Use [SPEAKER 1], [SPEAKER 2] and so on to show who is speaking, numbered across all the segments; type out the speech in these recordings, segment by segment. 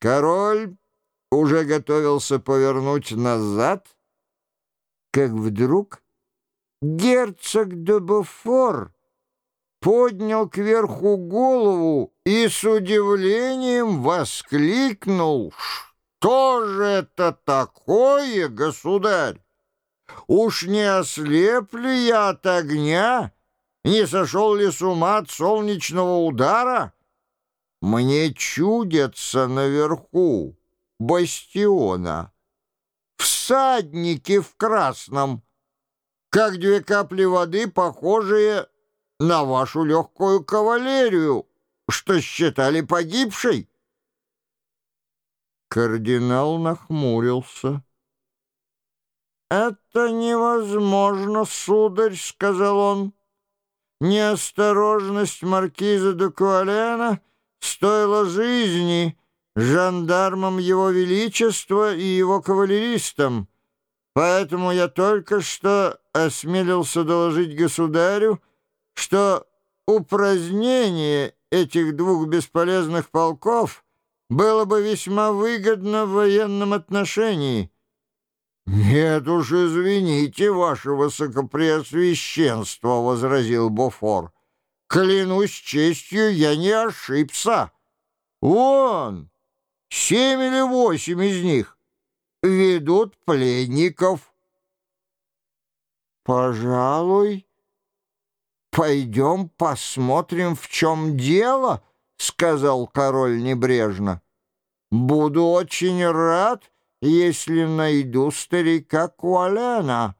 [SPEAKER 1] Король уже готовился повернуть назад, как вдруг герцог де Буфор поднял кверху голову и с удивлением воскликнул «Что же это такое, государь? Уж не ослеп ли я от огня? Не сошел ли с ума от солнечного удара? Мне чудятся наверху бастиона всадники в красном, как две капли воды, похожие на вашу легкую кавалерию, что считали погибшей. Кардинал нахмурился. «Это невозможно, сударь», — сказал он. «Неосторожность маркиза де Куалена стоила жизни жандармам его величества и его кавалеристам, поэтому я только что осмелился доложить государю, что упразднение этих двух бесполезных полков было бы весьма выгодно в военном отношении. «Нет уж, извините, ваше высокопреосвященство», — возразил Бофор. «Клянусь честью, я не ошибся. Вон, семь или восемь из них ведут пленников». «Пожалуй, пойдем посмотрим, в чем дело», — сказал король небрежно. «Буду очень рад, если найду старика Куалена».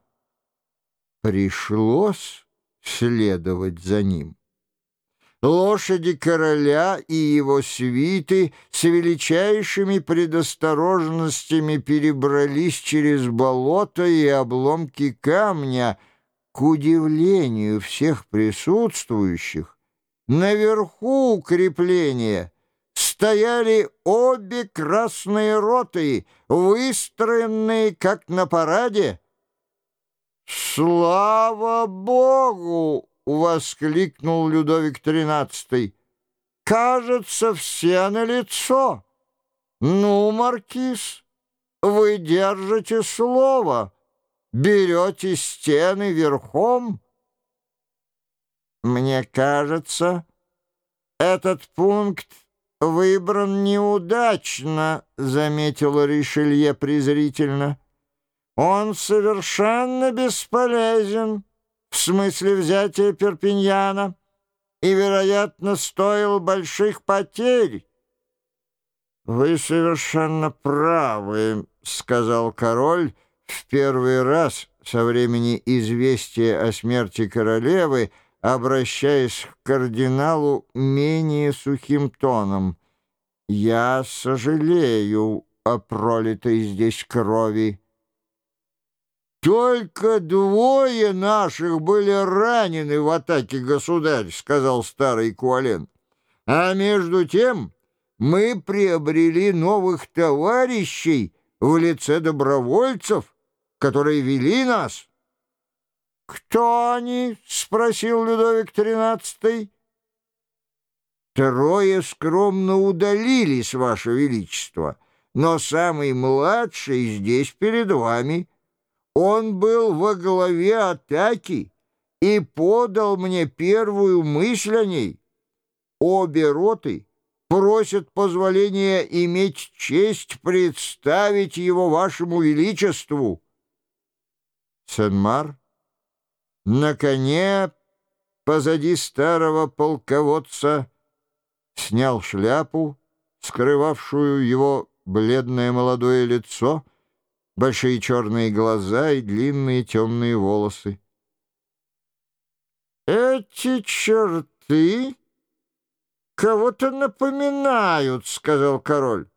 [SPEAKER 1] Пришлось следовать за ним. Лошади короля и его свиты с величайшими предосторожностями перебрались через болото и обломки камня. К удивлению всех присутствующих, наверху укрепления стояли обе красные роты, выстроенные как на параде. «Слава Богу!» — воскликнул Людовик XIII. «Кажется, все на лицо. Ну, маркиз, вы держите слово, берете стены верхом». «Мне кажется, этот пункт выбран неудачно», — заметила Ришелье презрительно. «Он совершенно бесполезен» в смысле взятия Перпиньяна и, вероятно, стоил больших потерь. «Вы совершенно правы», — сказал король в первый раз со времени известия о смерти королевы, обращаясь к кардиналу менее сухим тоном. «Я сожалею о пролитой здесь крови». «Только двое наших были ранены в атаке, государь», — сказал старый Куален. «А между тем мы приобрели новых товарищей в лице добровольцев, которые вели нас». «Кто они?» — спросил Людовик XIII. «Трое скромно удалились, Ваше Величество, но самый младший здесь перед вами». Он был во главе атаки и подал мне первую мысль о ней. Обе роты просят позволения иметь честь представить его вашему величеству. Сен-Мар на коне позади старого полководца снял шляпу, скрывавшую его бледное молодое лицо, большие черные глаза и длинные темные волосы. «Эти черты кого-то напоминают», — сказал король.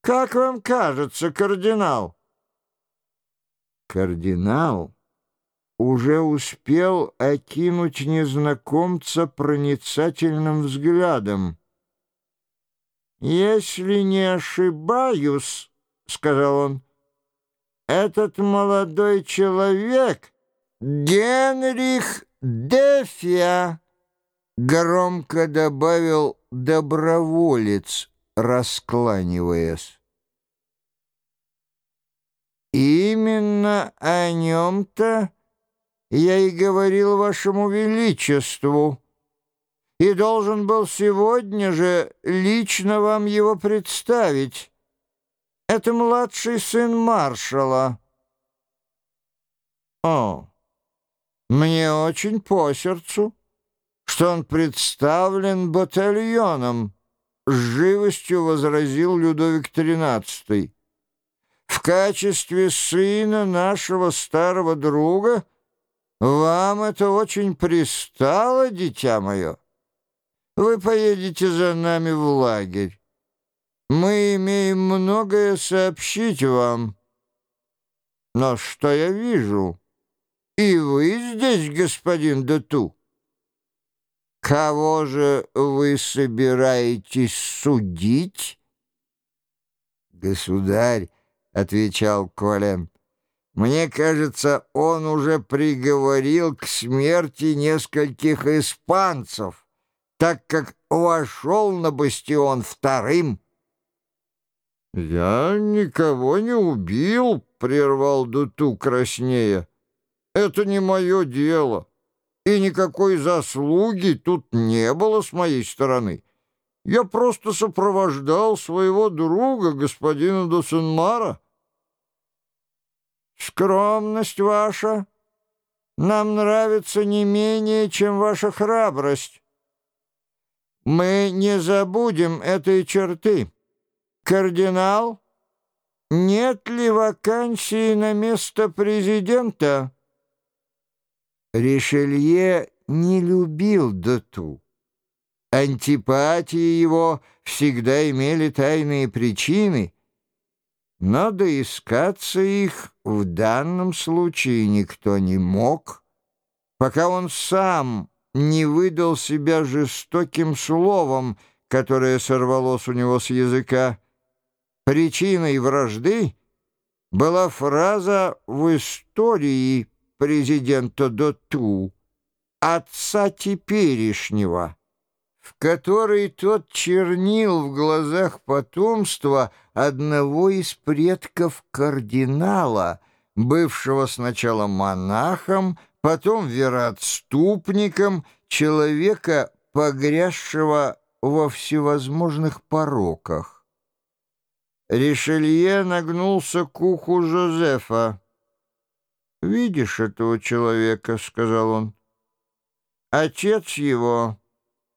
[SPEAKER 1] «Как вам кажется, кардинал?» Кардинал уже успел окинуть незнакомца проницательным взглядом. «Если не ошибаюсь...» — сказал он. «Этот молодой человек — Генрих Дефия», — громко добавил доброволец, раскланиваясь. «Именно о нем-то я и говорил вашему величеству, и должен был сегодня же лично вам его представить. Это младший сын маршала». «О, мне очень по сердцу, что он представлен батальоном», — с живостью возразил Людовик XIII. «В качестве сына нашего старого друга вам это очень пристало, дитя мое. Вы поедете за нами в лагерь. Мы имеем многое сообщить вам. Но что я вижу?» «И вы здесь, господин Дету? Кого же вы собираетесь судить?» «Государь», — отвечал Колем, — «мне кажется, он уже приговорил к смерти нескольких испанцев, так как вошел на бастион вторым». «Я никого не убил», — прервал Дуту краснея. Это не мое дело, и никакой заслуги тут не было с моей стороны. Я просто сопровождал своего друга, господина Досенмара. Скромность ваша нам нравится не менее, чем ваша храбрость. Мы не забудем этой черты. Кардинал, нет ли вакансии на место президента?» Ришелье не любил Доту. Антипатии его всегда имели тайные причины, но доискаться их в данном случае никто не мог, пока он сам не выдал себя жестоким словом, которое сорвалось у него с языка. Причиной вражды была фраза в истории, президента Доту, отца теперешнего, в который тот чернил в глазах потомства одного из предков кардинала, бывшего сначала монахом, потом вероотступником, человека, погрязшего во всевозможных пороках. Ришелье нагнулся к уху Жозефа. «Видишь этого человека?» — сказал он. «Отец его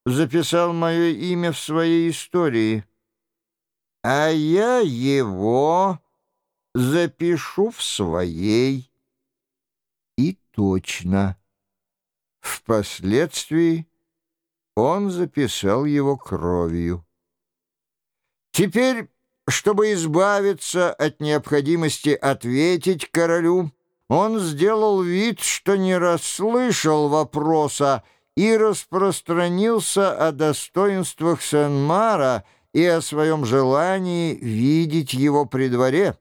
[SPEAKER 1] записал мое имя в своей истории, а я его запишу в своей». И точно. Впоследствии он записал его кровью. Теперь, чтобы избавиться от необходимости ответить королю, он сделал вид, что не расслышал вопроса и распространился о достоинствах Сен-Мара и о своем желании видеть его при дворе.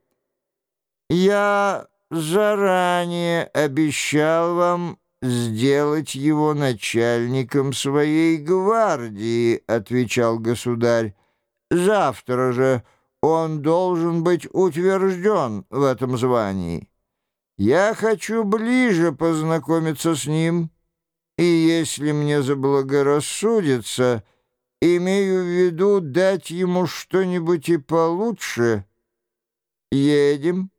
[SPEAKER 1] «Я заранее обещал вам сделать его начальником своей гвардии», — отвечал государь. «Завтра же он должен быть утвержден в этом звании». Я хочу ближе познакомиться с ним, и если мне заблагорассудится, имею в виду дать ему что-нибудь и получше. Едем.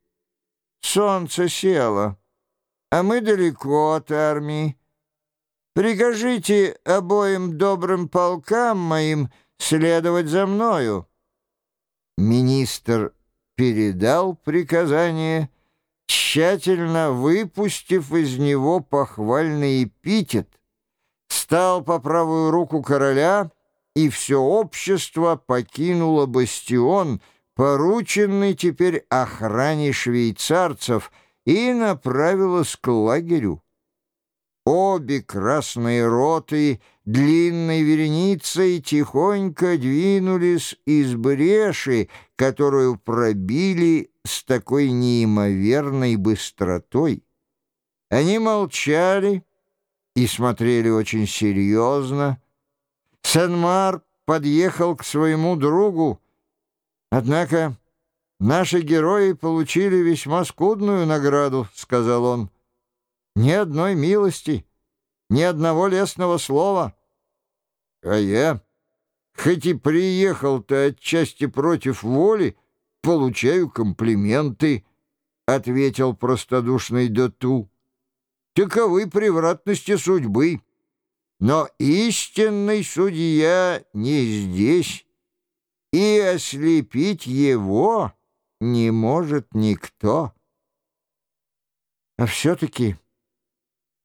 [SPEAKER 1] Солнце село, а мы далеко от армии. Прикажите обоим добрым полкам моим следовать за мною. Министр передал приказание тщательно выпустив из него похвальный эпитет, стал по правую руку короля, и все общество покинуло бастион, порученный теперь охране швейцарцев, и направилось к лагерю. Обе красные роты длинной вереницей тихонько двинулись из бреши, которую пробили с такой неимоверной быстротой. Они молчали и смотрели очень серьезно. Сен-Мар подъехал к своему другу Однако наши герои получили весьма скудную награду, — сказал он. Ни одной милости, ни одного лестного слова. А я, хоть и приехал-то отчасти против воли, получаю комплименты, — ответил простодушный Доту. Таковы превратности судьбы. Но истинный судья не здесь, и ослепить его не может никто. А все-таки,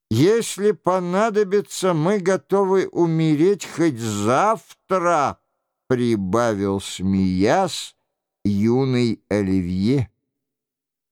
[SPEAKER 1] если понадобится, мы готовы умереть хоть завтра, прибавил, смеясь, юный Оливье.